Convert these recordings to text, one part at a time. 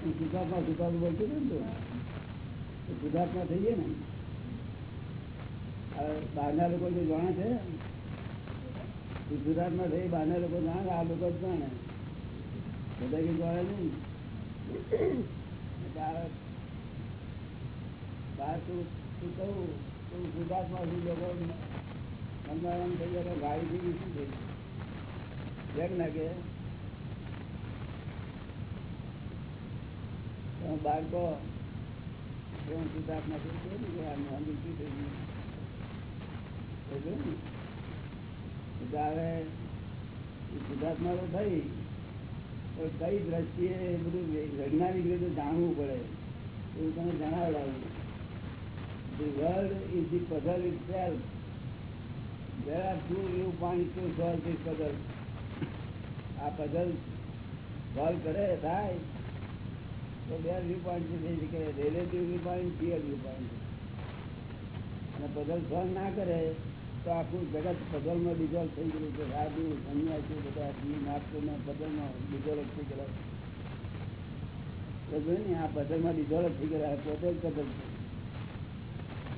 સુધાર્થમાં સુધાર બોલતું ને તો સુધાર્થમાં થઈએ ને હવે બહારના લોકો જે જાણે છે ગુજરાતમાં થઈ બહારના લોકો જાણે આ લોકો જ જાણે બધા કઈ જાણે નહીં એટલે આ બહાર તું તું કહું તું ગુજરાતમાં શું લોકો મનમાં એમ થઈ જાય ગાડી જેવી શું થઈ કેમ ના કે બાળકો એવું ગુજરાતમાં શું છે ને કે આ નોંધી થઈ ગયું હવે ગુજરાતમાં થઈ પણ કઈ દ્રષ્ટિએ બધું વૈજ્ઞાનિક રીતે જાણવું પડે એવું તમે જણાવડાવું is the puzzle itself. There are two viewpoints to solve this puzzle. આ puzzle solve કરે થાય તો ના કરે, તો આખું જગત પઝલમાં ડિઝોલ્વ થઈ ગયું છે. સાધુ સન્યાસી બધા જી નાગપુરના પઝલમાં ડિઝોલ્વ થઈ ગયા. છે ને, આ પઝલમાં ડિઝોલ્વ થઈ ગયા પોતે જ પઝલ છે.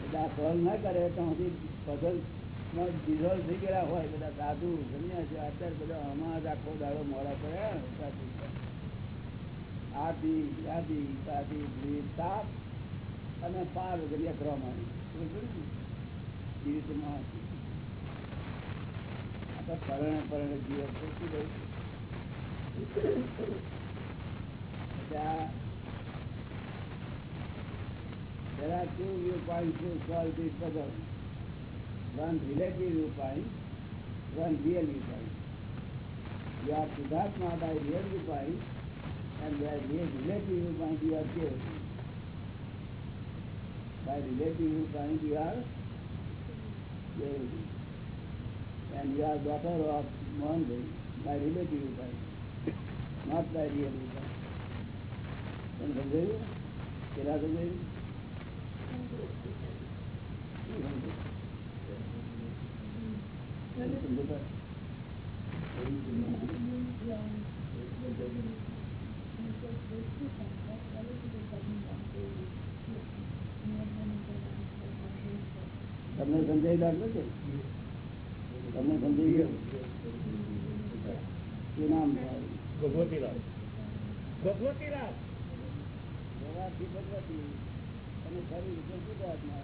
એટલે આ સોલ્વ ના કરે, તો હજી પઝલમાં ડિઝોલ્વ થઈ ગયા હોય, બધા સાધુ, સન્યાસી, અત્યારે બધા આમાં આખો દાડો મોડા પડ્યા આદિ આદિ આદિ તાપ અને પાર વગેરે કરવા માંડી જીવિત આપણે પરણે પરણે જીવન શું કહ્યું There are two viewpoints to solve this puzzle. One relative viewpoint, one real viewpoint. You are Siddhartha by real viewpoint, and by relative viewpoint you are pure. By relative viewpoint you are pure. And you are daughter of Mohan by relative viewpoint, not by real viewpoint. તમે સમજાયું પેલા સમજાયું સમજતા તમને સમજાઈ લાગતું છે? તમને સમજાઈ ગયું? શું નામ ભગવતીલાલ. ભગવતીલાલ. વ્યવહારથી ભગવતી. અને શરીર છે ગુજરાતમાં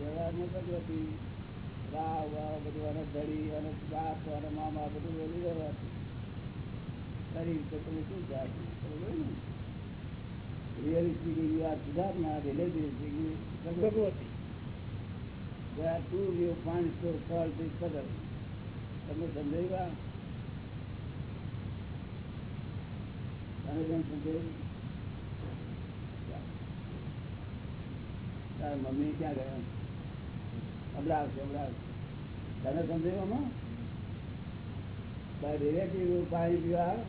વ્યવહારમાં ભગવતી. વાવ વાવ બધું અને ધડી અને બાપ અને મામા બધું બધું વ્યવહારથી. શરીર તો તમે શું જાત બરોબર ને? Really speaking you are Bhagwati There are two viewpoints to solve this puzzle. તમને સમજાયું તમે જેમ સમજાયું તારા મમ્મી ક્યાં ગયા? હમણાં આવશે હમણાં આવશે તને સમજાયું આમાં? By relative you are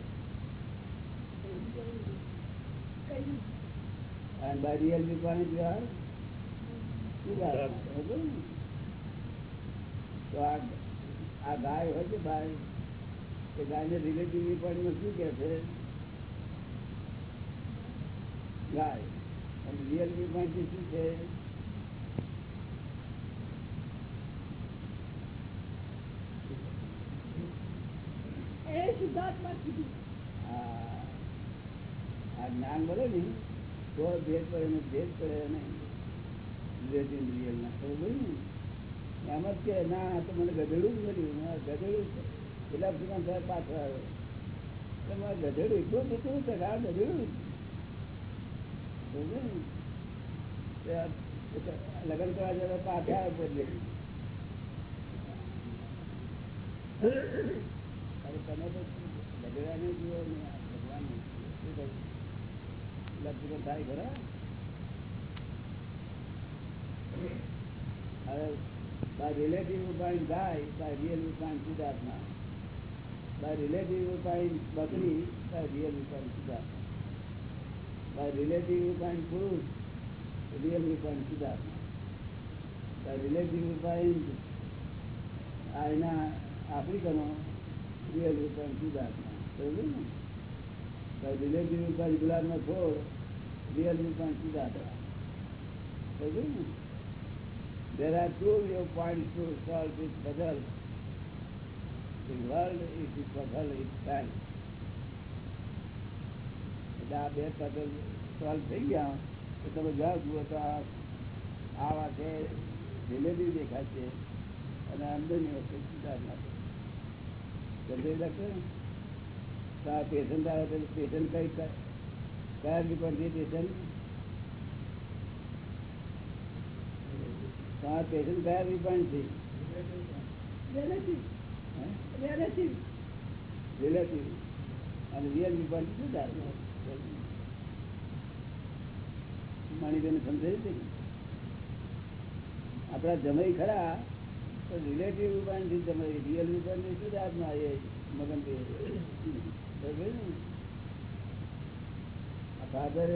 and by real viewpoint you are? સુધાર્થમાં. બરોબર ને? તો આ આ ગાય હોય છે ભાઈ એ ગાયને રિલેટિવ પોઈન્ટમાં શું કે છે ગાય અને રિયલ વ્યૂ પોઈન્ટ શું છે એ શુદ્ધાત્મા કીધું આ આ જ્ઞાન મળે ને તો ભેદ ને ના ને? એમ જ કે, ના તો મને ગધેડું જ ગધેડું એટલા બધા સાહેબ પાછળ આવ્યો એટલે મારે ગધેડું એટલું થતું છે, આ ગધેડું ને? તે લગ્ન કરવા જતા પાછા આવ્યો બદલે. તમે તો ગધેડાને જુઓ ને ભગવાન શું કહ્યું લગ્ન થાય ખરા હવે by relative viewpoint guys by real viewpoint શુદ્ધાત્મા by relative viewpoint બકરી by real viewpoint શુદ્ધાત્મા by relative viewpoint પુરુષ real viewpoint શુદ્ધાત્મા by relative viewpoint આ એના આફ્રિકનો real viewpoint શુદ્ધાત્મા બરોબર ને એટલે આ બે puzzle solve થઈ ગયા તો તમે જાઓ જુઓ તો આ વાતે રિલેટિવ દેખાશે અને અંદરની વસ્તુ સિદ્ધાર્થમાં છે સમજાઈ શકશો ને? તો આ પેશન્ટ આવે તો પેશન્ટ કઈ કયા ડિપાર્ટમેન્ટ પેશન્ટ તમારા પેશન્ટ કયા ડિપાર્ટમેન્ટ છે relative, હે? relative. રિલેટિવ અને રિયલ ડિપાર્ટમેન્ટ શું થાય? માણીબેન સમજાયું છે આપણા જમાઈ ખરા તો રિલેટિવ રૂપાણી જમાઈ રિયલ રૂપાણી શું જાતમાં એ મગન ફાધર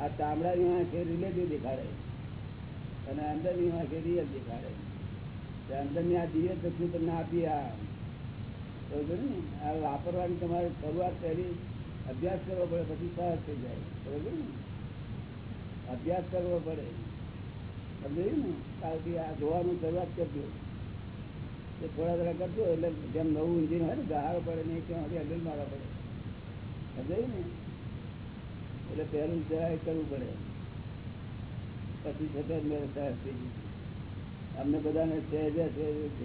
આ ચામડાની આંખે રિલેટિવ દેખાડે અને અંદરની વાંખે રિયલ દેખાડે અંદરની આ દિવ્ય ચક્ષુ તમને આપી આ વાપરવાની તમારે શરૂઆત પહેલી અભ્યાસ કરવો પડે પછી સહજ થઈ જાય. બરોબર ને? અભ્યાસ કરવો પડે. સમજાયું ને? કાલથી આ જોવાનું શરૂઆત કરજો. એ થોડા થોડા કરજો એટલે જેમ નવું ઇન્જિન હોય ને ગહારો પડે ને ત્યાં હંડલ મારવા પડે. સમજાયું ને? એટલે પહેલું જરાય કરવું પડે. પછી છતાં મેં સહજ થઈ ગયું. અમને બધાને સહેજે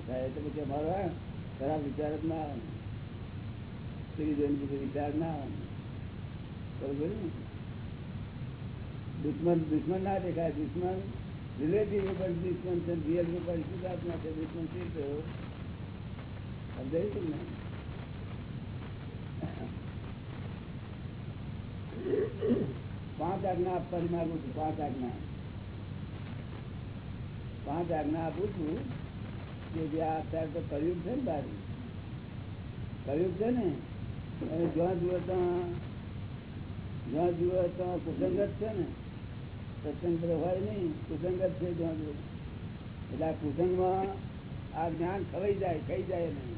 થાય તો પછી અમારા ખરાબ વિચાર જ ના આવે. સ્ત્રી વિચાર ના આવે. દુશ્મન દુશ્મન ના દેખાય, દુશ્મન રિલેટિવ ઉપર દુશ્મન છે રિયલ ઉપર શુદ્ધાત્મા છે, દુશ્મન શી થયો સમજાયું ને પાંચ આજ્ઞા આપવાની માંગુ છું, પાંચ આજ્ઞા. પાંચ આજ્ઞા આપું છું કે જે આ અત્યારે તો કર્યું છે ને બાજુ. કર્યું છે ને? અને જ્યાં જુઓ ત્યાં જ્યાં જુઓ ત્યાં કુસંગત છે ને સત્સંગ હોય નહીં કુસંગત છે જ્યાં જુઓ એટલે આ કુસંગમાં આ જ્ઞાન ખવાઈ જાય, ખાઈ જાય નહીં.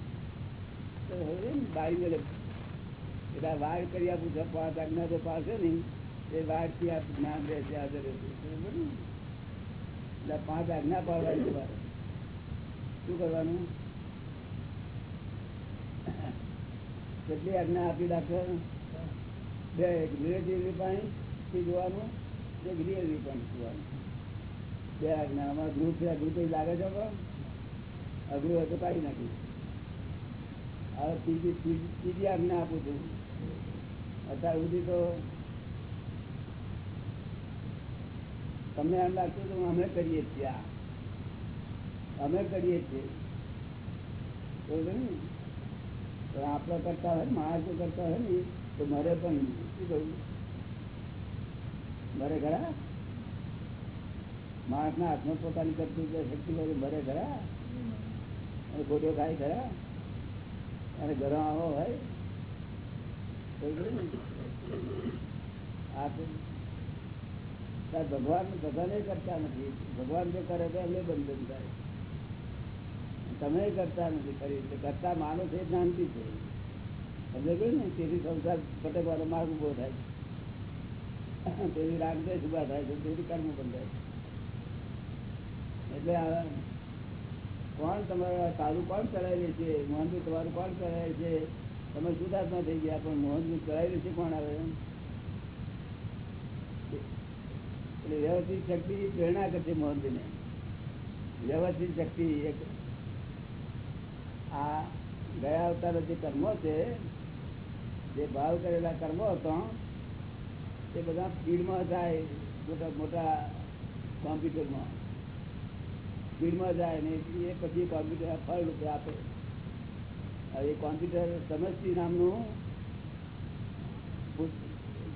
તો હવે બારી મળે. એટલે વાર કરી આપું છું, પાંચ આજ્ઞા તો પાસે નહીં, એ વારથી આ જ્ઞાન રહે છે આદર એટલે પાંચ આજ્ઞા પાડવાની તમારે શું કરવાનું? કેટલી આજ્ઞા આપી ડાક્ટર તો કાઢી આપું છું. અત્યાર સુધી તો તમને એમ લાગતું હતું અમે કરીએ છીએ અમે કરીએ છીએ. બરોબર ને? આપણે કરતા હોય માણસો કરતા હોય ને. તો મારે પણ શું કહ્યું મરે ખરા માણસના હાથમાં પોતાની કરતી શક્તિ કરી મરે ખરા અને ખોટો ખાય ખરા અને ગરમ આવો હોય? ભગવાન એ કરતા નથી. ભગવાન જે કરે તો એમને બંધન થાય તમે કરતા નથી કરી રીતે કરતા છે એ શાંતિ છે. સમજે ગયું ને? તેથી સંસાર ભટકવાનો માર્ગ ઊભો થાય. તેથી રાગદેશ ઊભા થાય છે, તેથી કર્મ બંધાય એટલે આ કોણ તમારા સારું કોણ ચલાવી છે? મોહનભાઈ તમારું કોણ ચલાવે છે? તમે શુદ્ધાત્મા થઈ ગયા, પણ મોહનભાઈ ચલાવી છે કોણ આવે એટલે વ્યવસ્થિત શક્તિ પ્રેરણા કરશે મોહનજીને. વ્યવસ્થિત શક્તિ એક આ ગયા અવતાર જે કર્મો છે જે ભાવ કરેલા કર્મો હતો તે બધા સ્પીડમાં જાય મોટા મોટા કોમ્પ્યુટરમાં. સ્પીડમાં જાય ને એ પછી કોમ્પ્યુટર ફળ રૂપે આપે. હવે કોમ્પ્યુટર સમજતી નામનું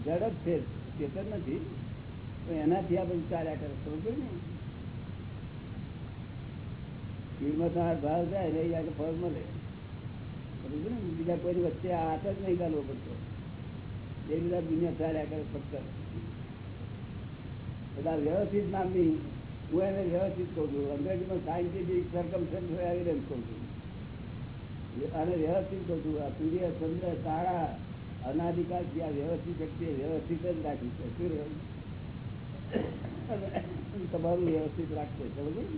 ઝડપ છે, ચેતન નથી, પણ એનાથી આ બધું ચાલ્યા કરે સમજો ને? સ્પીડમાં તમારા ભાવ જાય ને એ આગળ ફળ મળે. બીજા કોઈની વચ્ચે હાથ જ નહીં ગાલવો પડતો. એ બધા દુનિયા ચાલ્યા કરે ફક્ત. બધા વ્યવસ્થિત નામની, હું એને વ્યવસ્થિત કહું છું. અંગ્રેજીમાં સાયન્ટિફિક સરકમસ્ટન્સ એવિડન્સ કહું છું. અને વ્યવસ્થિત કહું છું, આ સૂર્ય, ચંદ્ર, તારા, અનાધિકાર જે આ વ્યવસ્થિત શક્તિ વ્યવસ્થિત જ રાખી છે. શું? તમારું વ્યવસ્થિત રાખશે સમજો ને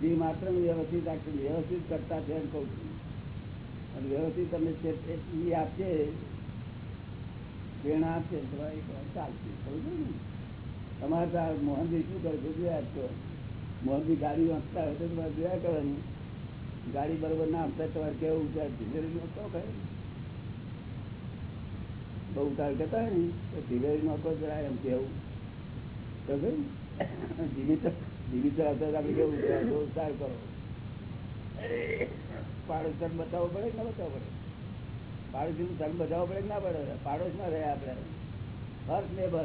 જીવ માત્ર વ્યવસ્થિત રાખશે વ્યવસ્થિત કરતા છે એમ કહું છું. અને વ્યવસ્થિત તમને એ આપશે, પ્રેરણા આપશે ચાલશે. સમજો ને? તમારે તો આ મોહનભાઈ શું કરે છે જોયા છો મોહનભાઈ ગાડી વાંચતા હોય તો તમારે જોયા કરવાનું. ગાડી બરોબર ના આપતા તમારે કેવું ધીરેરી નો કહો બહુ ઉતાર કરતા હોય ને, તો ધીરેરી નહોતો કહો જરા એમ કેવું. તો ધીમી તો, ધીમી ચલાવતા આપણે કેવું ઉતાર કરો. પાડોશ ધર્મ બતાવવો પડે કે ના બતાવવો પડે? પાડોશી તને બતાવવો પડે કે ના પડે? પાડોશમાં રહે આપણે. ફર્સ્ટ ને બર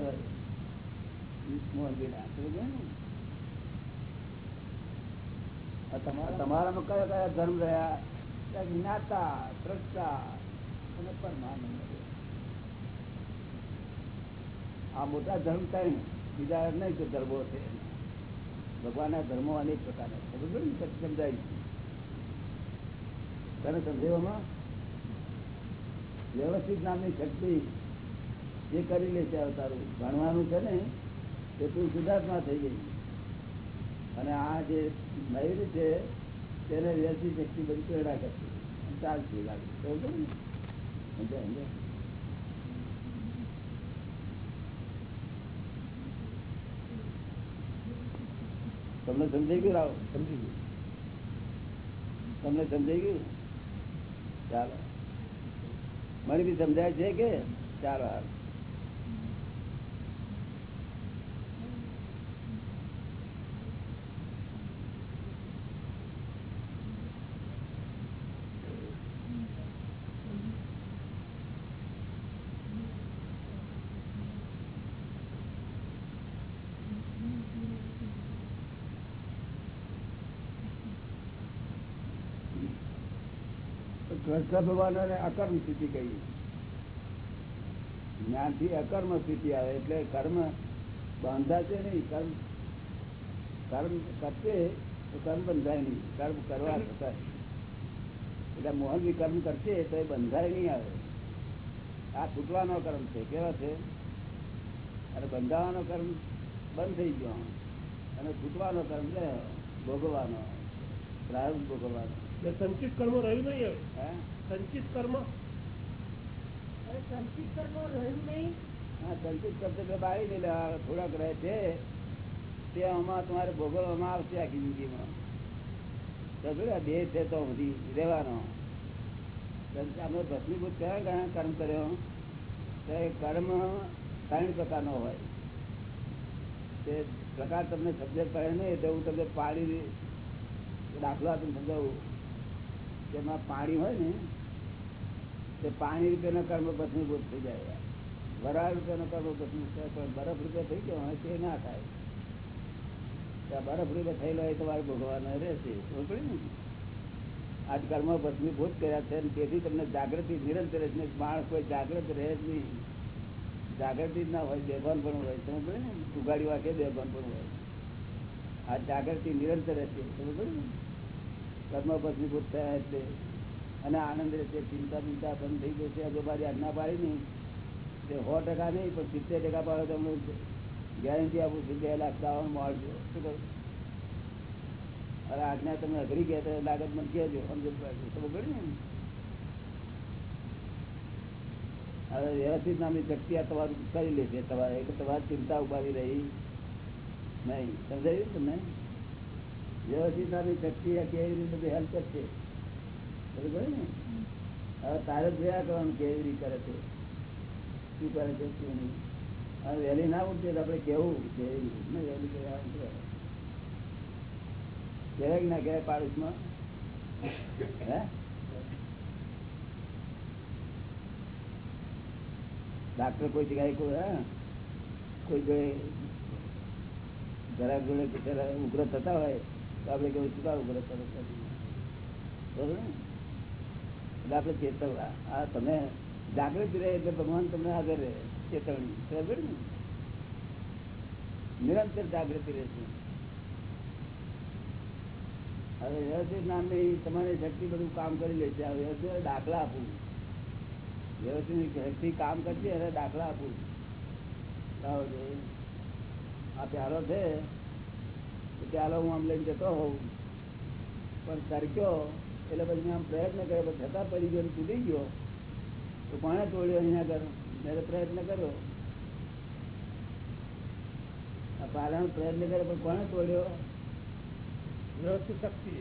મોહનભાઈ ના સમજો ને. આ તમારા તમારામાં કયા કયા ધર્મ રહ્યા? જ્ઞાતા દ્રષ્ટા અને પરમાનંદ આ મોટા ધર્મ કઈ? બીજા નહીં કે ધર્મો છે. ભગવાનના ધર્મો અનેક પ્રકારના સમજાય તને સમજેવામાં વ્યવસ્થિત નામની શક્તિ જે કરી લે છે તારું ભણવાનું છે ને તે તું સુધાર્થમાં થઈ ગઈ. અને આ જે મયુર છે તેને વ્યવસ્થિત શક્તિ બધી પ્રેરણા કરશે. ચાલશે લાગે? સમજાય સમજાય? તમને સમજાઈ ગયું રાવ? સમજી ગયું. તમને સમજાઈ ગયું? ચાલો. મને બી સમજાય છે કે ચાલો હાલ. કૃષ્ણ ભગવાન અકર્મ સ્થિતિ કહી. જ્ઞાનથી અકર્મ સ્થિતિ આવે એટલે કર્મ બંધાશે નહીં. કર્મ કર્મ કરશે તો કર્મ બંધાય નહીં. કર્મ કરવા થતા એટલે મોહનજી કર્મ કરશે તો એ બંધાય નહીં આવે. આ છૂટવાનો કર્મ છે. કેવા છે? અને બંધાવાનો કર્મ બંધ થઈ ગયો. અને છૂટવાનો કર્મ છે ભોગવવાનો. પ્રારંભ ભોગવવાનો. સંચિત કર્મ રહ્યું નહીં હવે હે સંચિત કર્મ હવે સંચિત કર્મો રહ્યું નહીં હા સંચિત કરતો એટલે બાળી દેલા થોડાક રહે છે તે આમાં તમારે ભોગવવામાં આવશે આખી જિંદગીમાં તો જોયું આ દેહ છે તો બધી રહેવાનો અમે ભસ્મીભૂત કયા કયા કર્મ કર્યો તો એ કર્મ ત્રણ પ્રકારનો હોય તે પ્રકાર તમને સબ્જેક્ટ પડે નહીં તો હું તમને પાડી દાખલો આપીને સમજાવું એમાં પાણી હોય ને, તે પાણી રૂપિયાના કર્મ ભસ્મીભૂત થઈ જાય. વરાળ રૂપિયાનો કર્મ પણ બરફ રૂપિયા થઈ ગયો હોય તે ના થાય. બરફ રૂપિયા થયેલો હોય તમારે ભોગવવાનો રહેશે. પડી ને? આજ કર્મ ભસ્મીભૂત કર્યા છે તેથી તમને જાગૃતિ, નિરંતર જ નહીં. માણસ કોઈ જાગૃત રહે જ નહીં. જાગૃતિ ના હોય, બેભાન પણ હોય. સમજ ને? ઉગાડી વાંકે બેભાન પણ હોય. આ જાગૃતિ નિરંતર રહેશે. સમજ ને? કર્મ ભસ્મીભૂત થયા એટલે. અને આનંદ રહેશે ચિંતા ચિંતા બંધ થઈ જશે મારી આજ્ઞા પાડી નહીં. તે સો ટકા નહીં, પણ સિત્તેર ટકા પાડો તમને ગેરંટી આપું છું બે લાખ દાવાનું મળજો. શું કહું અરે આજ્ઞા તમે અઘરી ગયા તો લાગત મને કહેજો સમજો ખબર ને હવે વ્યવસ્થિત નામની શક્તિ આ તમારું કરી લેશે. તમારે એક તમારી ચિંતા ઉભારી રહી. નહીં. સમજાયું તમને? વ્યવસ્થિત નામની શક્તિ કેવી રીતે બધી હેલ્પ કરશે? બરોબર ને? હવે તારે જોયા કરવાનું કેવી રીતે કરે છે? શું કરે છે શું નહીં? હવે વહેલી ના ઉઠશે તો આપણે કેવું કેવી રીતે? વહેલી કહેવાય કહેવાય ના કહેવાય પાડોશમાં? હે? ડાક્ટર કોઈ જગ્યાએ કોઈ, હા? કોઈ જોડે ઘરા જોડે ઉગ્ર થતા હોય આપણે કેવું શું પડે થતા બરોબર ને એટલે આપણે ચેતવવા આ તમે જાગૃત રહે એટલે ભગવાન તમને આગળ રહે, ચેતવણી. બરાબર ને? નિરંતર જાગૃતિ રહેશે હવે વ્યવસ્થિત નામની તમારી શક્તિ બધું કામ કરી લે છે. હવે વ્યવસ્થિત દાખલા આપું. વ્યવસ્થિત શક્તિ કામ કરશે એટલે દાખલા આપું. લાવો આ પ્યાલો છે પ્યાલો હું આમ લઈને જતો હોઉં. પણ સરક્યો એટલે પછી આમ પ્રયત્ન કર્યો પણ છતાં પડી ગયો તૂટી ગયો. તો કોણે તોડ્યો અહીંયા આગળ મેં પ્રયત્ન કર્યો. આ પાલાનો પ્રયત્ન કર્યો પણ કોણે તોડ્યો? વ્યવસ્થિત શક્તિ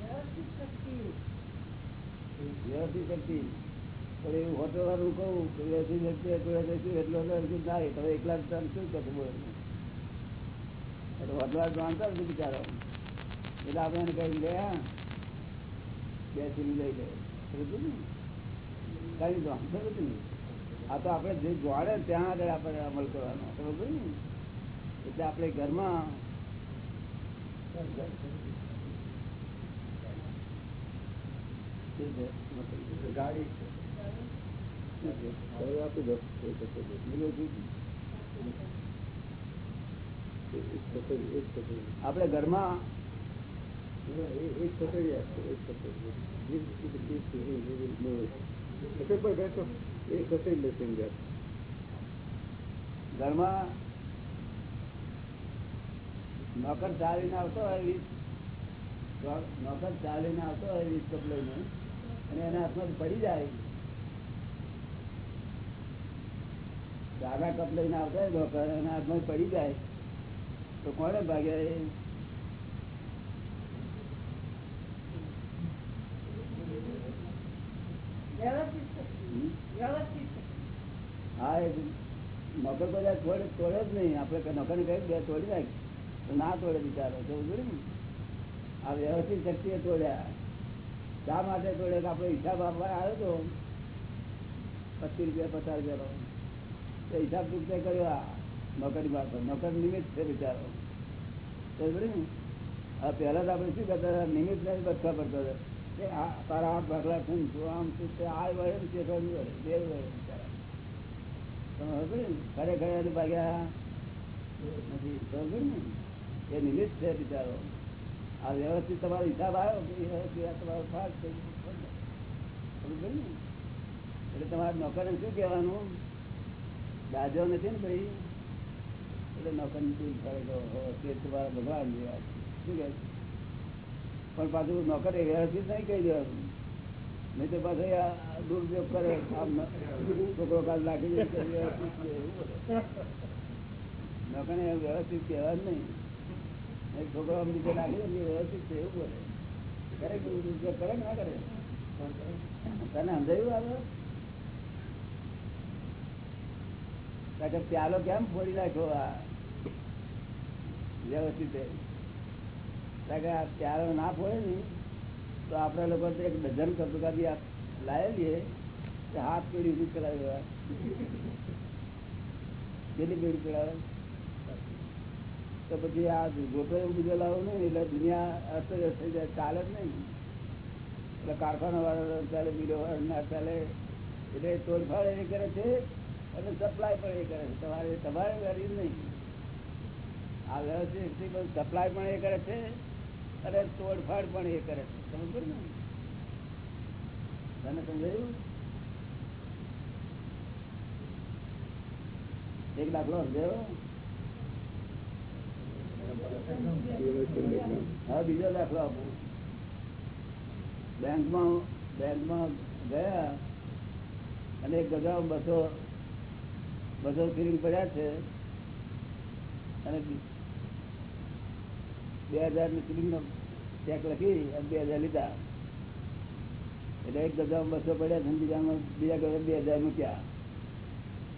વ્યવસ્થિત શક્તિ. વ્યવસ્થિત શક્તિ. પણ એવું હોટલ વાળું કહું કે વ્યવસ્થિત શક્તિ એટલો ના તમે એકલા શું કરશો બોલો. એટલે હોટલ વાળો જાણતો નથી બિચારો એટલે આપણે એને કહી લે હા બે સીરી લઈ લે સમજ્યું ને? કઈ જાણતો નથી આ તો આપણે જે જાણે ત્યાં આગળ આપણે અમલ કરવાનો સમજ ને એટલે આપણે ઘરમાં શું છે? ગાડી શું છે? હવે આપી દો એક સેકન્ડ. બીજું શું છે? એક સેકન્ડ, એક સેકન્ડ. આપણે ઘરમાં. ઘરમાં નોકર ચાલીને આવતો હોય વીસ નોકર ચાલીને આવતો હોય વીસ કપ લઈને અને એના હાથમાં પડી જાય સાદા કપ લઈને આવતો હોય નોકર, એના હાથમાં પડી જાય તો કોને ભાગ્યા એ મગર બધા તોડે તોડે જ નહીં. આપણે નોકરને કહી બે તોડી નાખ. તો ના તોડે બિચારો. તો આ વ્યવસ્થિત શક્તિએ તોડ્યા. શા માટે તોડે? તો આપણે હિસાબ આપવા આવ્યો હતો પચીસ રૂપિયા, પચાસ રૂપિયાનો તો હિસાબ ચૂકતે કર્યો નોકરી મારફત નોકર નિમિત્ત છે બિચારો. જોયું પહેલા તો આપણે શું કરતા હતા, નિમિત્ત ને બચવા પડતા હતા. કે આ તારા હાથ ભાગલા છે છું, આમ શું છે આ વળે ને તે વળે બે વળે બિચારા. સમજો ભાગ્યા. નથી સમજો ને, એ નિમિત્ત છે બિચારો. આ વ્યવસ્થિત તમારો હિસાબ આવ્યો કે તમારો ભાગ થઈ ગયો. ને? એટલે તમારે નોકરને શું કહેવાનું? દાજો નથી ને ભાઈ? એટલે નોકર નીકળી કરે તો તમારા ભગવાન જેવા શું કહે પણ પાછું નોકર એ વ્યવસ્થિત નહીં કહી દેવાનું. નહીં તો પાછું દુરુપયોગ કરે આમ છોકરો કાલ નાખી દે. નોકરને વ્યવસ્થિત કહેવા જ નહીં. છોકરો રીતે નાખી દે વ્યવસ્થિત છે, એવું બોલે. કરે દુરુપયોગ કરે ના કરે? તને સમજાયું કે પ્યાલો કેમ ફોડી નાખ્યો આ? વ્યવસ્થિત પ્યાલો ના ફોડે ને, તો આપણા લોકો એક ડઝન કપડા બી લાવેલીએ તો હાથ પેઢી સુધી ચલાવી કેટલી પેઢી ચલાવે? તો પછી આ ગોટો એવું બીજો નહીં, એટલે દુનિયા અસ્તવ્યસ્ત થઈ જાય, ચાલે જ નહીં. એટલે કારખાના વાળા ચાલે બીજો ના ચાલે એટલે તોડફાડ એ કરે છે, અને સપ્લાય પણ એ કરે છે. તમારે તમારે ગરીબ નહીં. આ સપ્લાય પણ એ કરે છે, અને તોડફાડ પણ એ કરે છે. સમજ ને? તને સમજાયું? એક દાખલો સમજાયો? હા, બીજો દાખલો આપો. બેંકમાં બેંકમાં ગયા, અને એક ગજા બસો બસો સિલિંગ પડ્યા છે, અને બી- હજારની સિલિંગ નો ચેક લખી અને બે હજાર લીધા. એટલે એક ગજામાં બસો પડ્યા છે બીજામાં બીજા ગજા બે હજાર મૂક્યા.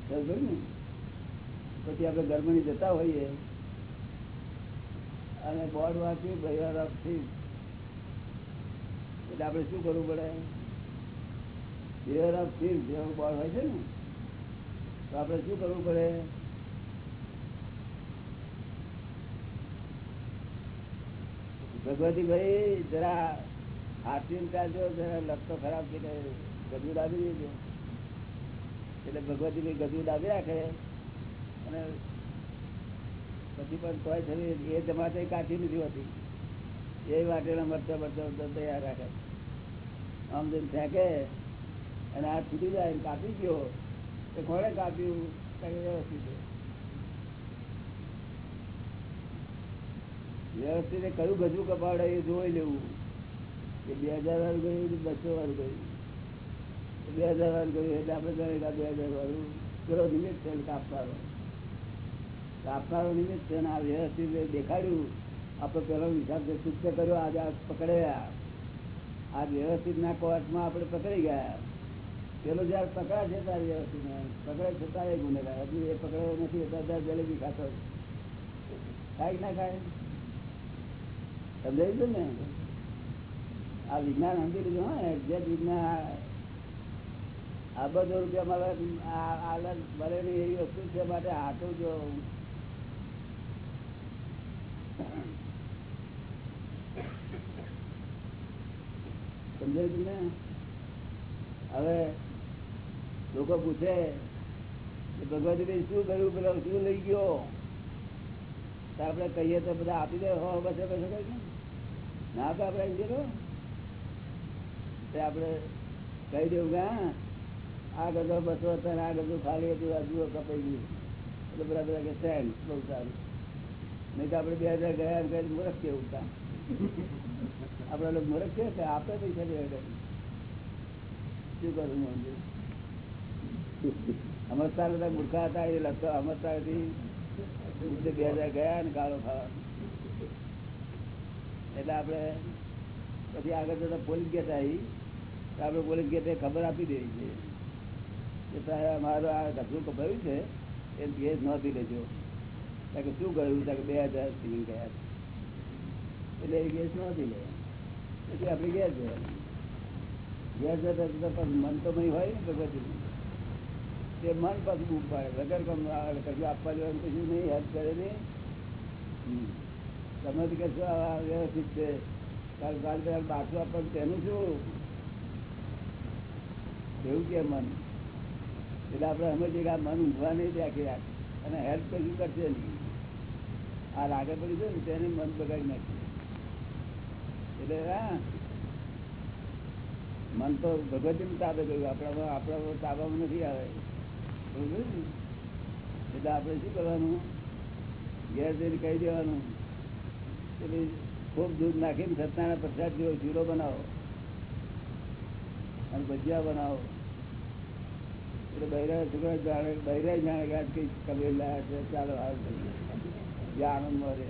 સમજો ને? પછી આપણે ગરમણી જતા હોઈએ. અને બોર્ડ વાંચ્યું ભાઈવાર આપથી એટલે આપણે શું કરવું પડે? બિહેર ઓફ બોર્ડ હોય છે ને? તો આપણે શું કરવું પડે? હાથીને ચાલજો જરા લગતો ખરાબ છે ગજુ દાબી દેજો. એટલે ભગવતીભાઈ ગજુ દાબી રાખે. અને પછી પણ તોય થઈ એ જમાતે કાઢી નથી હોતી. એ વાટેલા મરચા મરચા તૈયાર રાખે. આમ જેમ ફેંકે, અને આ છૂટી જાય કાપી ગયો, તો કોણે કાપ્યું? કઈ વ્યવસ્થિત વ્યવસ્થિત કયું ગજવું કપાડે એ જોઈ લેવું. કે બે હજાર વાળું ગયું બસો વાળું ગયું. બે હજાર વાળું ગયું એટલે આપણે જાણીએ બે હજાર વાળું પેલો નિમિત્ત છે કાપવાનો. કાપવાનો નિમિત્ત છે આ વ્યવસ્થિત દેખાડ્યું. આપણે પેલો હિસાબ શુદ્ધ કર્યો, આજે પકડ્યા. આ વ્યવસ્થિત ના કોર્ટમાં આપણે પકડી ગયા. પેલો જયારે પકડા છે ત્યારે વ્યવસ્થિત પકડે છે ત્યારે ગુનેગાર. હજુ એ પકડ્યો નથી એટલે અત્યારે જલેબી ખાતો. ખાય ના ખાય? સમજાયું છે ને? આ વિજ્ઞાન સમજી લીધું, હા એક્ઝેક્ટ વિજ્ઞાન આ બધો રૂપિયા મળે મળે નહીં એવી વસ્તુ છે માટે હાટું જો સમજાયું ને? હવે લોકો પૂછે કે ભગવતીભાઈ શું કર્યું, પેલો શું લઈ ગયો? આપડે કહીએ તો બધા આપી દે, હો, બસે બસે કઈ ના આપણે જતો તે આપણે કહી દેવું કે આ ગધો બસો હતો આ ગધું ખાલી હતું, આ જુઓ કપાઈ ગયું. એટલે બધા બધા કે થેન્ક્સ બહુ સારું. નહીં તો આપણે બે હજાર ગયા ગયા મૂરખ કેવું કામ આપડે લોકો મૂર્ખ છે? કે પૈસા બે હજાર. શું કરું હું સમજુ? અમસ્તા બધા મૂર્ખા હતા, એ લખતો અમસ્તા બે હજાર ગયા ને કાળો ખાવા. એટલે આપણે પછી આગળ જતા પોલીસ ગેટ આવી. તો આપણે પોલીસ ગેટે ખબર આપી દેવી છે કે સાહેબ, અમારું આ કચરું કપાયું છે એ ગેસ નોંધી લેજો. કારણ કે શું કર્યું કે બે હજાર સિવિલ ગયા એટલે એ ગેસ નોંધી લે. પછી આપણે ગેસ જવાનું ગેસ જતા પણ મન તો નહીં હોય ને ભગવતી તે મન પાછું બૂમ પાડે. વગર કમ કશું આપવા જવાનું કશું નહીં, હેલ્પ કરે નહીં. તમે કે શું વ્યવસ્થિત છે. કાલ પેલા તેનું શું? એવું કે મન. એટલે આપણે સમજીએ કે આ મન ઊંઘવા નહીં દે આખી અને હેલ્પ કશું કરશે નહીં. આ લાગે પડી છે ને તેને મન બગાડી નાખ્યું એટલે હા. મન તો ભગવતી તાબે ગયું. આપણા આપણા તાબામાં નથી આવે? એટલે આપણે શું કરવાનું? ઘેર જઈને કહી દેવાનું. ખૂબ દૂધ નાખીને સત્તાના પ્રસાદ જેવો ચૂરો બનાવો અને ભજીયા બનાવો. એટલે બૈરા છોકરા જાણે બૈરા જાણે કે આજ કઈ કબીર લાયા છે, ચાલો હાલ જે આનંદ મળે.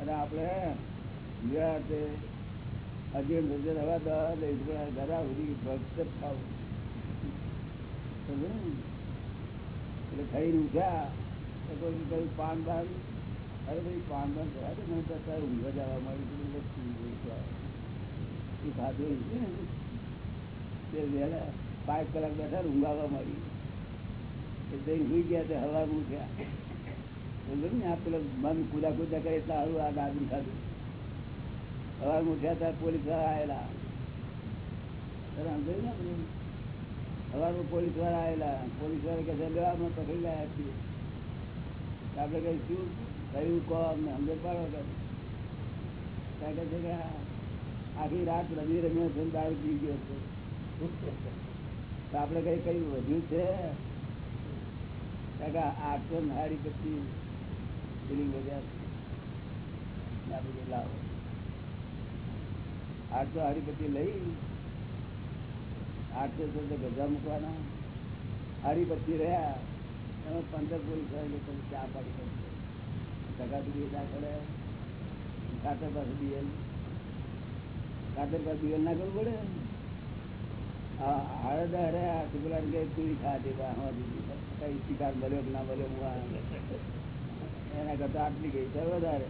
અને આપણે ગયા તે અજીમ ભજન હવા દવા લઈ પણ ઘરા સુધી ભક્ત જ ખાવું. સમજ્યું ને? એટલે ખાઈને ઉઠ્યા, તો કોઈ કહ્યું પાન બાન અરે ભાઈ પાન બાન થયા તો મને અત્યારે ઊંઘ જ મળી? એ ખાધું તે વહેલા પાંચ કલાક બેઠા ઊંઘાવા મળી એટલે સુઈ ગયા તે હવા ઉઠ્યા સમજ્યું ને, આ પેલા મન કુદા કુદા કરે એટલે સારું આ દાદુ ખાધું. હવા ઉઠ્યા ત્યાં પોલીસ આવેલા તને સમજાયું ને પેલું? પોલીસવાળા આવેલા પોલીસવાળા કે પકડી ગયા છીએ તો આપણે કઈ શું? થયું કહો અમને સમજ પાડો કે છે કે આખી રાત રમી રમ્યો છે દારૂ પી ગયો છે. તો આપણે કઈ કઈ વધ્યું છે? આઠસો ને પછી પેલી બજાર આપણે લાવો. આઠસો પચીસ લઈ. આઠસો તો ગજા મૂકવાના. હારી પચી રહ્યા. એમાં પંદર પોલીસ ચા પાડી એના કરતા આટલી ગઈ છે વધારે.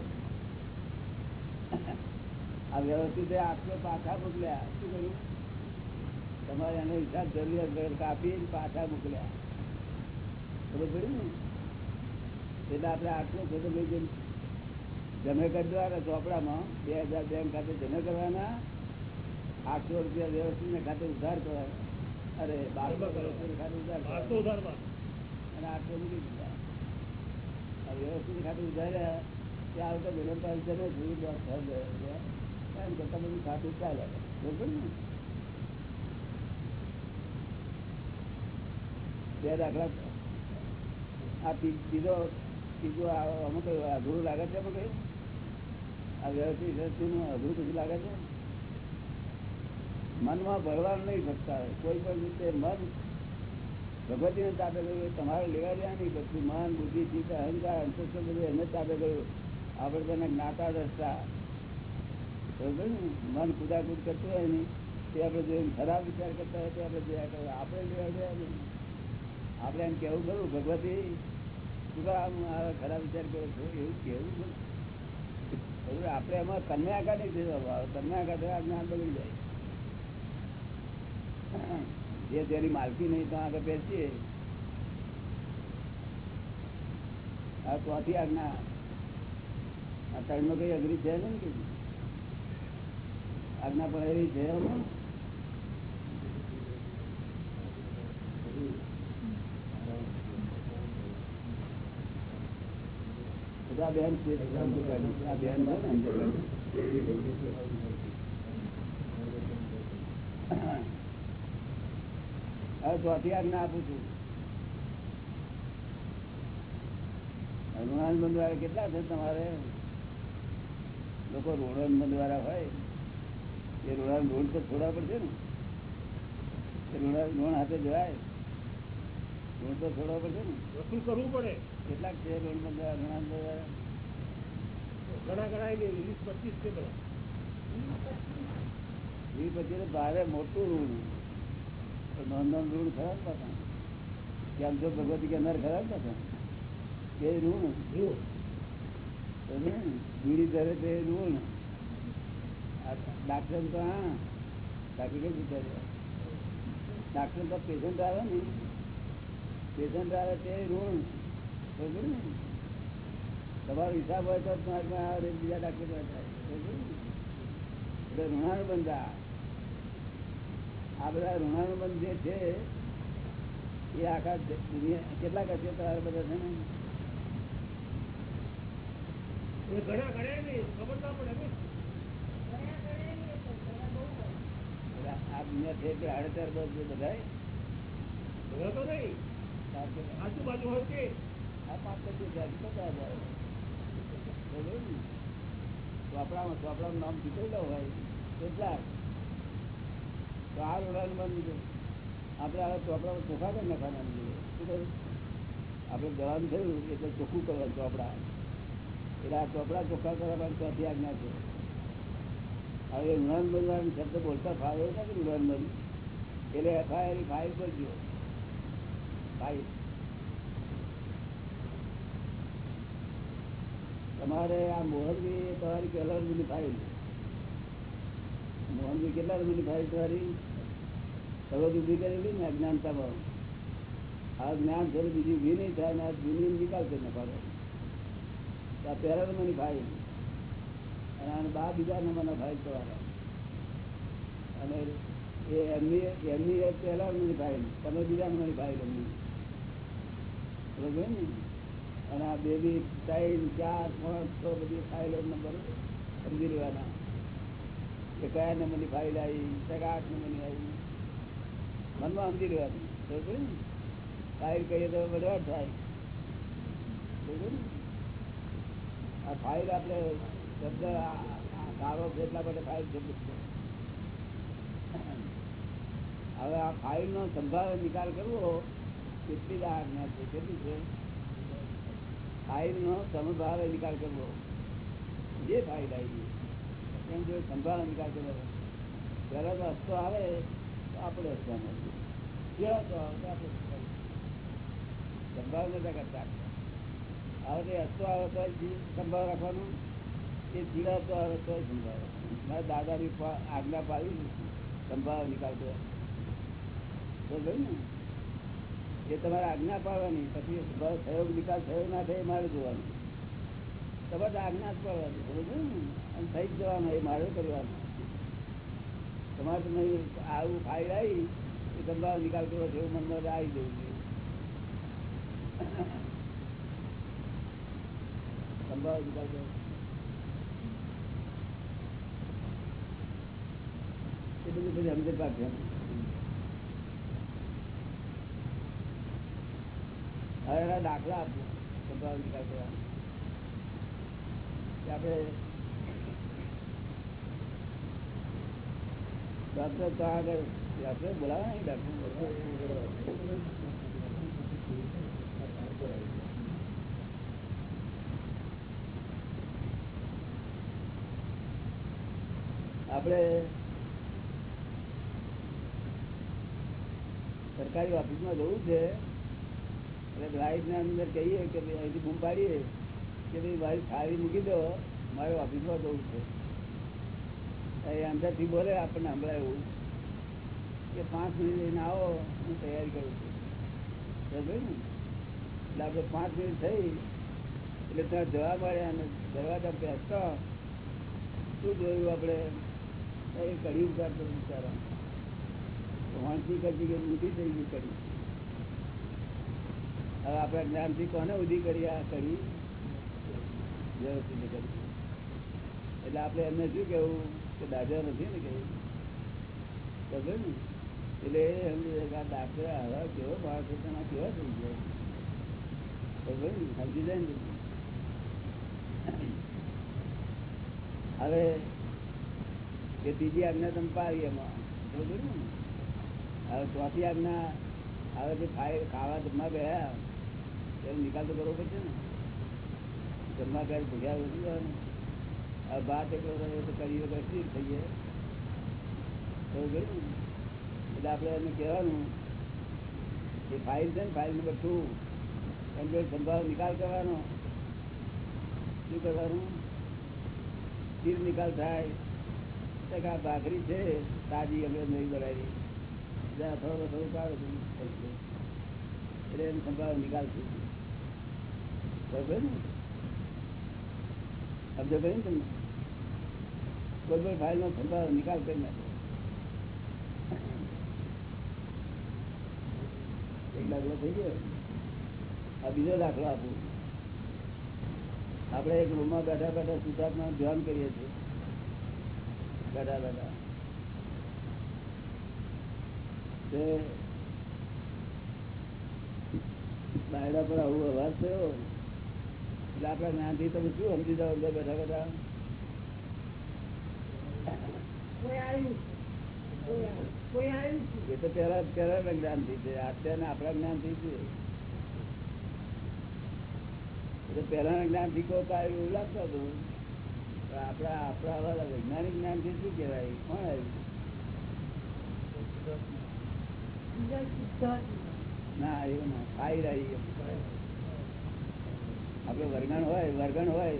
આ વ્યવસ્થિત આટલો પાછા મોકલ્યા. શું કર્યું? તમારે એનો હિસાબ જરૂરિયાત કાપી પાછા મોકલ્યા. ખબર પડ્યું ને? એટલે આપણે આટલું છે તો જઈને જમે ચોપડામાં બે હજાર બેંક ખાતે જમે કરવાના આઠસો રૂપિયા વ્યવસ્થિત ખાતે ઉધાર કરવાના અરે બારસો ખાતે ઉધાર અને આઠસો વ્યવસ્થિત ખાતે ઉધાર્યા ત્યાં આવતા વિનંતા જમે જોયું. એમ કરતા બધું ખાતું ચાલે. બરોબર ને? બે દાખલા. આ તી- આ અમુક અઘરું લાગે છે અમુક આ વ્યવસ્થિત અઘરું કશું લાગે છે? મનમાં ભરવાનું નહીં શકતા કોઈ પણ રીતે મન ભગવતીને તાપે ગયું તમારે લેવા દેવા નહીં. બધું મન, બુદ્ધિ, ચિત્ત, અહંકાર, અંતસ્થ બધું એને તાપે ગયું આપણે તેને જ્ઞાતા દસતા મન કુદાકુદ કરતું હોય નહીં. તે આપણે જે ખરાબ વિચાર કરતા હોય, તે આપણે જોયા કરે. આપણે લેવા દેવા નહીં. આપણે એમ કેવું ખરું, ભગવતી ખરાબ વિચાર કરો છો, એવું કેવું ખરું? હવે એમાં કન્યાકા નહીં થયો કન્યાકા થયા જ્ઞાન બગડી જાય. જે તેની માલકી નહીં તો આગળ બેસીએ. આ ચોથી આજ્ઞા. આ ત્રણમાં કઈ અઘરી છે ને કે? આજ્ઞા પણ એવી છે આ બેન છે આપું છું. હનુમાન બંધ વાળા કેટલા છે તમારે? લોકો રોડન બંધ વાળા હોય. એ રોડાન રોડ તો છોડવા પડશે ને. એ રોડા ઋણ હાથે જવાય. રોડ તો છોડવા પડશે ને. વસૂલ કરવું પડે. કેટલાક છે ઋણ બંધ. વાળા ઘણા ઘણા વીસ પચીસ છે તો ભારે મોટું ઋણ. તો નોંધ નોંધ ઋણ ખરાબ પાછા? કેમ છો ભગવતી કેનાર ખરાબ પાછા? એ ઋણ. જુઓ બીડી ધરે તે ઋણ. ડાક્ટર તો હા. ડાક્ટર કઈ પૂછાય ડાક્ટર તો પેશન્ટ આવે ને. પેશન્ટ આવે તે ઋણ. તમારો હિસાબ હોય તો બીજા ડાક્ટર? એટલે ઋણાનું બંધા આ બધા ઋણાનું બંધ જે છે એ આખા દુનિયા કેટલા કરશે તમારા બધા છે ને? ઘણા ઘણા નહીં ખબર ના પડે આ દુનિયા છે કે ચાર બસ બધા આજુબાજુ હોય તે ચોપડામાં બંધ ચોખ્ખા કરી આપણે જવાનું થયું એટલે ચોખ્ખું કરવાનું ચોપડા એટલે આ ચોપડા ચોખ્ખા કરવા માટે ચોથી આજ્ઞા છે હવે ઋણાન બંધવાનું શબ્દ બોલતા ફાવે નથી ઋણાન બંધ એટલે એફઆઈઆર ફાઇલ કરજો ફાઇલ તમારે આ મોહનજી તમારી પહેલા રૂમની ફાઇલ મોહનજી કેટલા રૂમની ફાઇલ તમારી સર્વત ઊભી કરેલી ને અજ્ઞાનતામાં આ જ્ઞાન છે બીજી ઊભી નહીં થાય ને આ જૂની નિકાલ કરી નાખવાનો. આ પહેલા નંબરની ફાઇલ અને આને બા બીજા નંબરના ફાઇલ તમારા અને એ એમની એમની પહેલા નંબરની ફાઇલ તમે બીજા નંબરની ફાઇલ એમની બરોબર ને? અને આ બે બી ત્રણ, ચાર, પાંચ, છ બધી ફાઇલો નંબર સમજી લેવાના. કે કયા નંબરની ફાઇલ આવી આઠ નંબરની આવી. મનમાં સમજી લેવાની. ફાઇલ કહીએ તો વડવાટ થાય. આ ફાઇલ આપણે શબ્દ સારો એટલા માટે ફાઇલ શબ્દ છે હવે આ ફાઇલ નો સંભાળ નિકાલ કરવો, કેટલી જ આજ્ઞા છે કેટલી છે? ફાઇલ નો સમભાવ નિકાલ કરવો. જે ફાઇલ આવી એમ જો સંભાળ નિકાલ કરવો. પહેલા તો હસ્તો આવે, તો આપણે હસવાનું જે હસ્તો આવે? સંભાળ. નતા કરતા. હવે તે હસતો આવે તો સંભાળ રાખવાનું. એ ચીડાતો આવે તો સંભાળ. મારા દાદાની આજ્ઞા પાડી સંભાળ નિકાલ કરવો. ને? એ તમારે આજ્ઞા પાડવાની, પછી થયો, નિકાલ થયો ના થયો એ મારે જોવાનું. તમારે આજ્ઞા જ પાડવાની ને? અને થઈ જ જવાનું, એ મારે કરવાનું. તમારે તમે આવું ફાઇલ આવી, એ તમારો નિકાલ કરવો છે એવું મનમાં આવી જવું જોઈએ સંભાવ નિકાલ કરો એ બધું પછી સમજણ પાકશે હવે દાખલા આપો. સંભાવ નિકાલ કરવા આપણે ડોક્ટર આગળ બોલાવે ને ડોક્ટર આપણે સરકારી ઓફિસમાં જવું છે. લાઈટ ના અંદર કહીએ કે અહીંથી બૂમ પાડીએ કે ભાઈ મારી થાળી મૂકી દો, મારે ઓફિસમાં જવું છે. એ અંદરથી બોલે, આપણને હમણાં એવું. કે પાંચ મિનિટ લઈને આવો, હું તૈયારી કરું છું. સમજે ને? એટલે આપણે પાંચ મિનિટ થઈ, એટલે ત્યાં જવા મળ્યા અને દરવાજા બેસતા, શું જોયું આપણે? એ કડી ઉતારતો બિચારા વાંચી કરતી કે ઊંધી થઈ ગઈ કડી હવે આપણા જ્ઞાનથી કોને ઉધી કરી આ કરી? એટલે આપણે એમને શું કેવું કે દાદા નથી ને કેવું ને? એટલે એ સમજી જાય કે આ ડાક્ટર આવા કેવો માણસ તેના કેવા થઈ ગયા? સમજી જાય ને હવે એ બીજી આજ્ઞા તમે પાડી એમાં. બરોબર ને? હવે ચોથી આજ્ઞા, હવે જે ખાવા જમવા ગયા એનો નિકાલ તો કરવો પડશે ને. જમવા ગયા ભૂગ્યા વધી જવાનું. હવે ભાત એટલો રહ્યો તો કરી વગર સ્થિર થઈ જાય. બરોબર ને? એટલે આપણે એને કહેવાનું એ ફાઇલ છે ને ફાઇલ નંબર ટુ એમ જો સંભાવ નિકાલ કરવાનો. શું કરવાનું? સ્થિર નિકાલ થાય. તો કે આ ભાખરી છે, તાજી અમે નહીં બનાવી. જ્યાં થોડો થોડું કાઢો તો થઈ ગયું. એટલે એમ સંભાવ નિકાલ થઈ ગયો. બરોબર ને સમજો તમને. કોઈ ફાઇલ નો સંભાવ નિકાલ કરી નાખો. એક દાખલો થઈ ગયો. આ બીજો દાખલો આપું. આપણે એક રૂમમાં બેઠા બેઠા સુધાર્થમાં ધ્યાન કરીએ છીએ. બેઠા બેઠા. તે દાયરા પર આવું અવાજ થયો. એટલે આપણા જ્ઞાનથી તમે શું સમજી જાઓ અંદર બેઠા બેઠા? આવ્યું આવ્યું. આવ્યું એ તો પેલા પેલા જ્ઞાનથી છે અત્યારના આપણા જ્ઞાનથી છે. એટલે પહેલાના જ્ઞાનથી કોઈ કાંઈ એવું લાગતું હતું. પણ આપણા આપણા વાળા વૈજ્ઞાનિક જ્ઞાનથી શું કહેવાય? કોણ આવ્યું ના એવું ના. આવી એમ. આપણે વર્ગણ હોય વર્ગણ હોય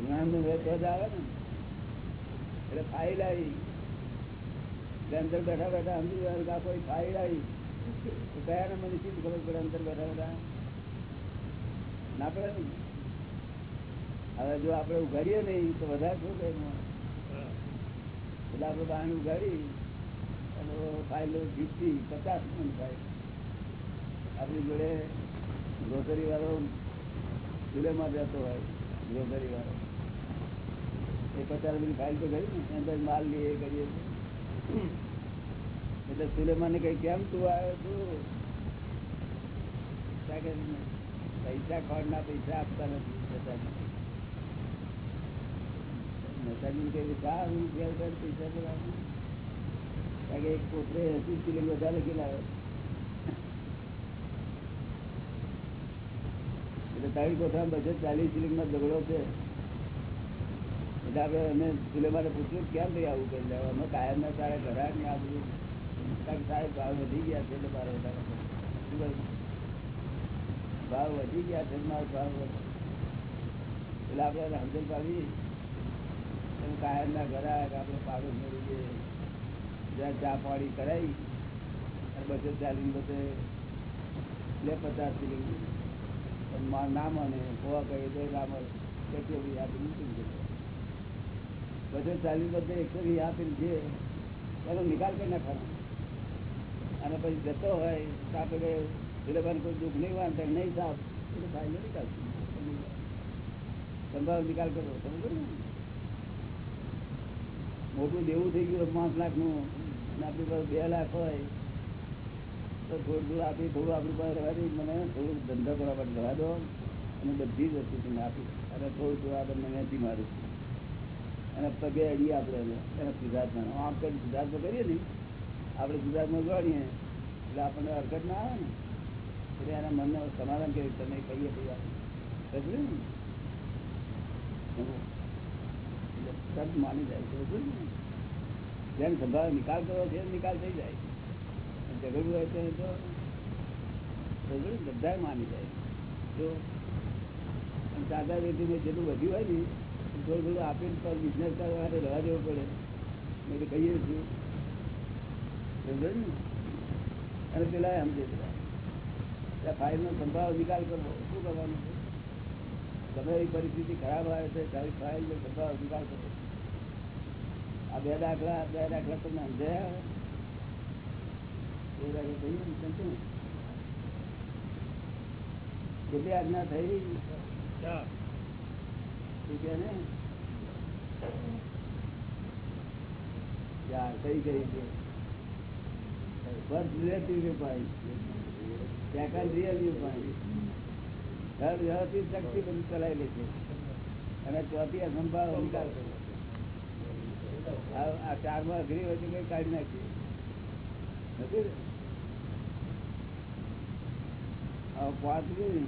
જ્ઞાનનું હોય જ આવે ને. એટલે ફાઇલ આવી. અંદર બેઠા બેઠા સમજી ગયા કોઈ ફાઇલ આવી. કયા કયા નંબરની સીટ ખબર પડે અંદર બેઠા બેઠા? ના પડે ને હવે જો આપણે ઉઘાડીએ નહીં, તો વધારે શું થાય? એટલે આપણે બહાર ઉઘાડી અને ફાઇલ ફીફટી પચાસ મન થાય આપણી જોડે ગ્રોસરી વાળો ચૂલેમાં જતો હોય ગ્રોસરી વાળો. એ પચાસ રૂપિયાની ફાઇલ તો કરી ને અંદર માલ લઈએ કરીએ એટલે સુલેમાને કઈ કેમ તું આવ્યો તું? પૈસા ખોડના પૈસા આપતા નથી નશાજી કઈ સારું પૈસા કારણ કે એક પોતે હજી સિલિંગ વધારે લખી લાવે એટલે તારી કોઠા બસો ચાલીસ સિલિંગમાં ઝઘડો છે. એટલે આપણે અમે ચૂલે માટે પૂછ્યું, કેમ ભાઈ આવું કરી લેવા અમે કાયમ ના સારા ઘરાક ને આ બધું ભાવ વધી ગયા છે એટલે મારે વધારે ભાવ વધી ગયા છે મારો ભાવ એટલે આપણે સમજણ પાડી, એમ કાયમ ના ઘરાક, આપણે પાડો મેળવી દઈએ જ્યાં ચા પાણી કરાવી અને બસો ચાલીસ બધે લે પચાસ સિલિંગ પણ મા- ના મને ગોવા કહીએ તો ના મળે કેટલી બધી આપી મૂકી દીધો બસો ચાલીસ બધે એકસો આપીને છે. એનો નિકાલ કરી નાખવાનો. અને પછી જતો હોય તો આપણે વિલેબાન કોઈ દુઃખ નહીં વાંધે નહીં સાફ એટલે ફાઇલ નિકાલ સંભાવ નિકાલ કરો સમજો ને? મોટું દેવું થઈ ગયું, પાંચ લાખનું અને આપણી પાસે બે લાખ હોય તો થોડું આપી, થોડું આપણી પાસે રહેવા મને થોડું ધંધા કરવા માટે રહેવા દો. અને બધી જ વસ્તુ તમને આપી. અને થોડું થોડું આપણે મહેનતી મારું અને પગે અડીએ આપણે એને સિદ્ધાર્થમાં આમ કરી સિદ્ધાર્થમાં કરીએ ને. આપણે સિદ્ધાર્થમાં જોડીએ એટલે આપણને હરકત ના આવે ને. એટલે એના મનને સમાધાન કરી. તમે કહીએ ભાઈ સમજ્યું ને? તરત માની જાય છે? જેમ સંભાળ નિકાલ કરવો છે નિકાલ થઈ જાય. અને ઝઘડવું હોય તો ઝઘડું બધા માની જાય જો દાદા રેતીને જેટલું વધ્યું હોય ને થોડું થોડું આપીને પણ બિઝનેસ કરવા માટે રહેવા જવું પડે. મેં તો કહીએ છીએ. સમજો ને? અને પેલા સમજે પેલા ફાઇલનો સંભાવ નિકાલ કરવો. શું કરવાનું છે? તમારી પરિસ્થિતિ ખરાબ આવે છે, તારી ફાઇલનો સંભાવ નિકાલ કરવો આ બે દાખલા બે દાખલા તમને સમજાયા બે દાખલા થઈ ને સમજો ને? કેટલી આજ્ઞા થઈ? કઈ કઈ છે. First relative view second real view point third વ્યવસ્થિત શક્તિ બધું ચલાવેલી છે. અને ચોથી અસંભાવ અહંકાર આ આ ચારમાં અઘરી હોય તો કઈ કાઢી નાખીએ નથી ને? ગયું પાંચમી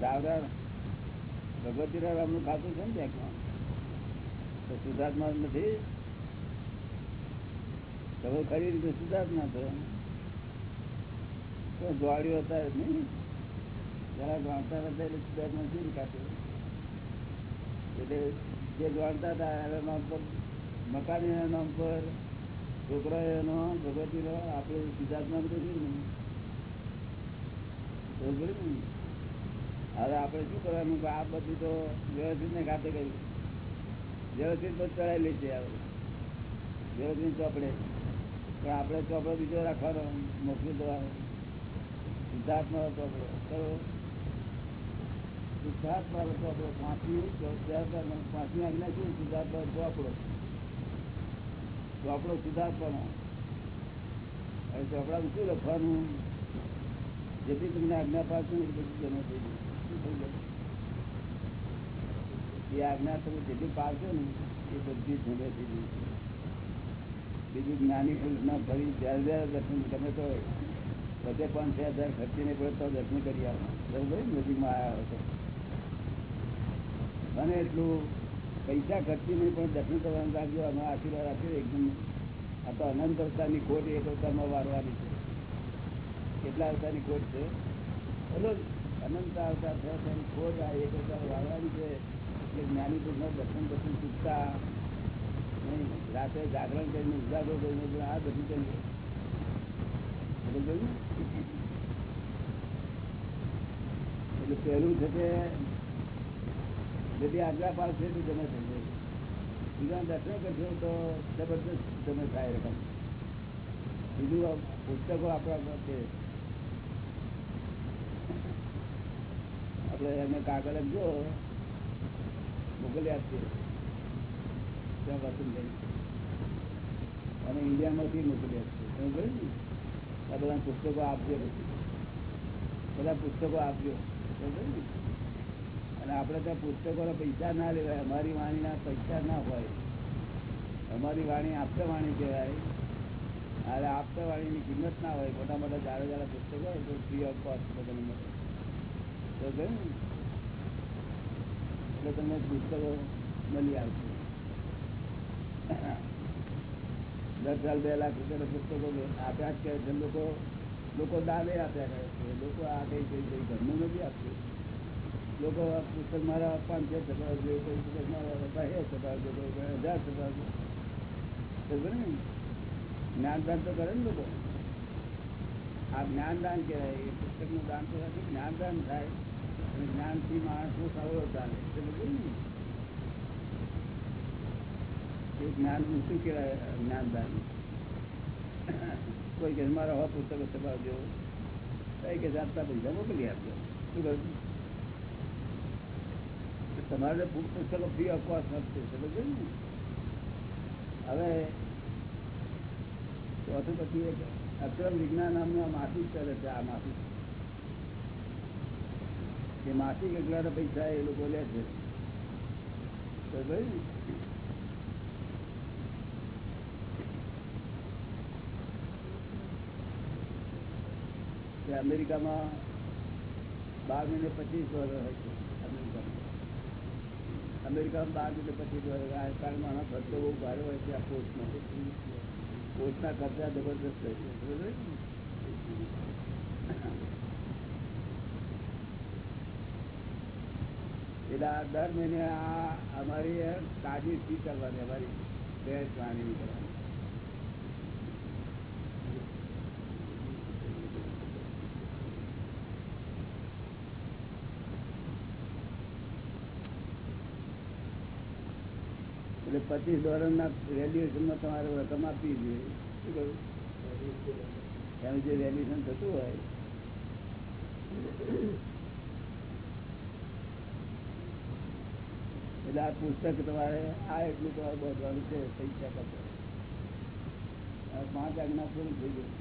રાવરાર ભગવતી રામનું ખાતું છે ને બેંકમાં તો સુધાર્થમાં નથી? ખબર ખરી રીતે સુધાર્થ તો થયો જોડ્યું હતા નહીં? જરા ભણતા હતા એટલે સુધાર્થમાં શું ખાતું? એટલે જે જાણતા હતા, એના નામ પર, મકાનીના નામ પર છોકરાઓનો ભગવતીનો આપણે સિદ્ધાર્થમાં છે ને. હવે આપણે શું કરવાનું કે આ બધું તો વ્યવસ્થિત ને ખાતે કર્યું વ્યવસ્થિત બધું લઈ છે આપણે વ્યવસ્થિત ચોપડે. પણ આપણે ચોપડો બીજો રાખવાનો મોકલી દેવાનો સિદ્ધાર્થમાં ચોપડો. કરો સિદ્ધાર્થનો ચોપડો પાંચમી પાંચમી આજ્ઞા શું સિદ્ધાર્થનો ચોપડો ચોપડો સિદ્ધાર્થનો હવે ચોપડામાં શું લખવાનું જેથી તમને આજ્ઞા પાડશો ને બધું જમા થઈ જશે એ આજ્ઞા તમે જેટલી પાડશો ને, એ બધી જમે થઈ જશે બીજું જ્ઞાની ના ફરી જ્યારે જ્યારે દર્શન, તમે તો બધે પાંચ હજાર ખર્ચીને પડે તો દર્શન કરી આવો. બરોબર? નજીકમાં આવ્યા હતો બને એટલું પૈસા ખર્ચીને પણ દર્શન કરવાનું રાખજો અમે આશીર્વાદ આપ્યો એકદમ. આ તો અનંત અવતારની ખોટ એક અવતારમાં વારવાની છે. કેટલા અવતારની ખોટ છે? બોલો, અનંત અવતાર છે ખોટ આ એક અવતાર વાળવાની છે. એટલે જ્ઞાની પુરુષના દર્શન દર્શન ચૂકતા. નહીં રાતે જાગરણ કરીને ઉજાગરો કરીને આ બધું કરીએ એટલે પહેલું છે તે જેથી આગળ પાસ છે તો તમે થઈ જાય. બીજા દર્શન કરશો તો જબરદસ્ત તમે થાય રકમ બીજું પુસ્તકો આપણા છે. આપણે એને કાગળ જો મોકલી આપીએ ત્યાં વસન કરી અને ઇન્ડિયામાંથી મોકલી આપીએ તમે કહ્યું ને? આ બધા પુસ્તકો આપજો. બધા પુસ્તકો આપજો. બરાબર ને? આપણે ત્યાં પુસ્તકો પૈસા ના લેવાય, અમારી વાણીના પૈસા ના હોય. અમારી વાણી આપતા વાણી કહેવાય. અરે આપતા વાણીની કિંમત ના હોય, મોટા મોટા જાડા જાડા પુસ્તકો હોય, તો ફ્રી ઓફ કોસ્ટ બધાને મળે. તો એટલે તમને પુસ્તકો મળી આવશે. દસ સાલ, બે લાખ રૂપિયાના પુસ્તકો આપ્યા જ કરે લોકો લોકો દાવે આપ્યા કરે છે. લોકો આ કઈ કઈ ઘરનું નથી આપતું. લોકો આ પુસ્તક મારા પાંચસો છપાવજો કોઈ પુસ્તક મારા બે છપાવજો કોઈ હજાર છપાવજો બરાબર ને જ્ઞાનદાન તો કરે ને લોકો આ જ્ઞાનદાન કહેવાય એ પુસ્તકનું દાન તો નથી જ્ઞાનદાન થાય અને જ્ઞાનથી માણસનો સવળો ચાલે એટલે બધું ને એ જ્ઞાન શું કહેવાય જ્ઞાનદાન કોઈ કે મારા હવા પુસ્તકો છપાવજો કઈ કે જાતતા પૈસા મોકલી આપજો શું કહ્યું તમારે પુ- પુસ્તકો ફ્રી ઓફ કોસ્ટ આપશે સમજો ને? હવે, ચોથું પછી એક અક્રમ વિજ્ઞાન નામનું આ માસિક કરે છે, આ માસિક. એ માસિક એકલા પૈસા એ લોકો લે છે. અમેરિકામાં બાર મહિને પચીસ વર્ષ હોય છે. અમેરિકામાં બહાર બાર પછી ડોલર આનો ખર્ચો બહુ ભારે હોય છે આ કોર્સનો કોર્ટના ખર્ચા જબરદસ્ત હોય છે. બરોબર? એટલે દર મહિને આ અમારી તાજી ફી કરવાની, અમારી બે પ્રાણી કરવાની. એટલે પચીસ ડોલર ના વેલ્યુએશનમાં તમારે રકમ આપવી જોઈએ. એનું જે વેલ્યુએશન થતું હોય. એટલે આ પુસ્તક તમારે આ એટલું તમારે બોધવાનું છે, પૈસા કરતો પાંચ આજ્ઞા પૂરું થઈ ગયું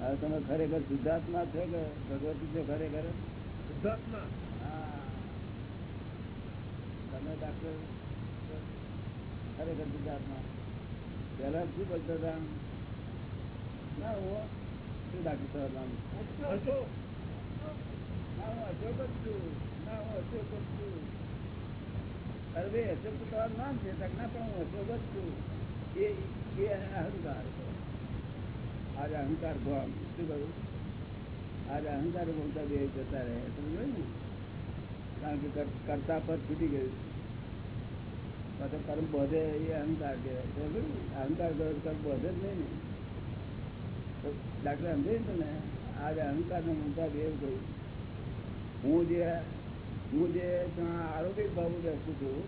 હવે તમે ખરેખર શુદ્ધાત્મા છો કે ભગવતી છે ખરેખર? શુદ્ધાત્મા. તમે ડાક્ટર ખરેખર શુદ્ધાત્મા પહેલા શું કરતા હતા? ના હું. શું ડાક્ટર સાહેબ નામ ના હું અશોક જ છું. ના હું અશોક જ છું. અરે ભાઈ અશોક તો તમારું નામ છે તો ના પણ હું અશોક જ છું. એ એ અહંકાર આજે અહંકાર ભોગ શું કહ્યું આજે અહંકાર બોલતા બે જતા રહે. સમજો ને? કારણ કે કરતા પર છૂટી ગયું. પાછો કર્મ બોધે એ અહંકાર કહેવાય? અહંકાર કરો કર્મ બોધે જ નહીં ને. ડાક્ટર સમજે ને તમે આજે અહંકાર નો મુદ્દા એવું કહ્યું હું જે હું જે આરોગ્ય ભાવ બેસું છું,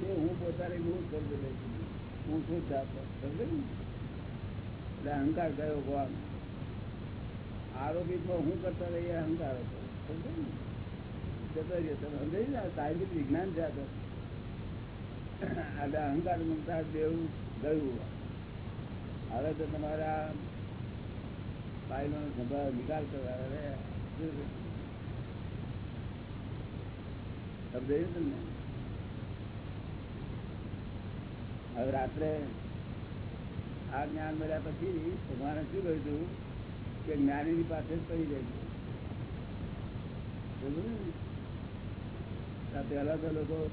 તે હું પોતાને હું સમજ લઉં છું. હું શું જાતો સમજે ને? એટલે અહંકાર કયો ભગવાન આરોપિતમાં હું કરતા રહીએ અહંકાર હતો. સમજે ને? જતો રહ્યો. તમે સમજે ને? સાયન્ટિફિક વિજ્ઞાન છે આ અહંકાર મમતા દેવું ગયું હવે તો તમારા ફાઇલો નિકાલ કરવા તમને હવે રાત્રે આ જ્ઞાન મળ્યા પછી તમારે શું કહ્યું કે જ્ઞાનીની પાસે જ પડી જાય છે. પહેલા તો લોકો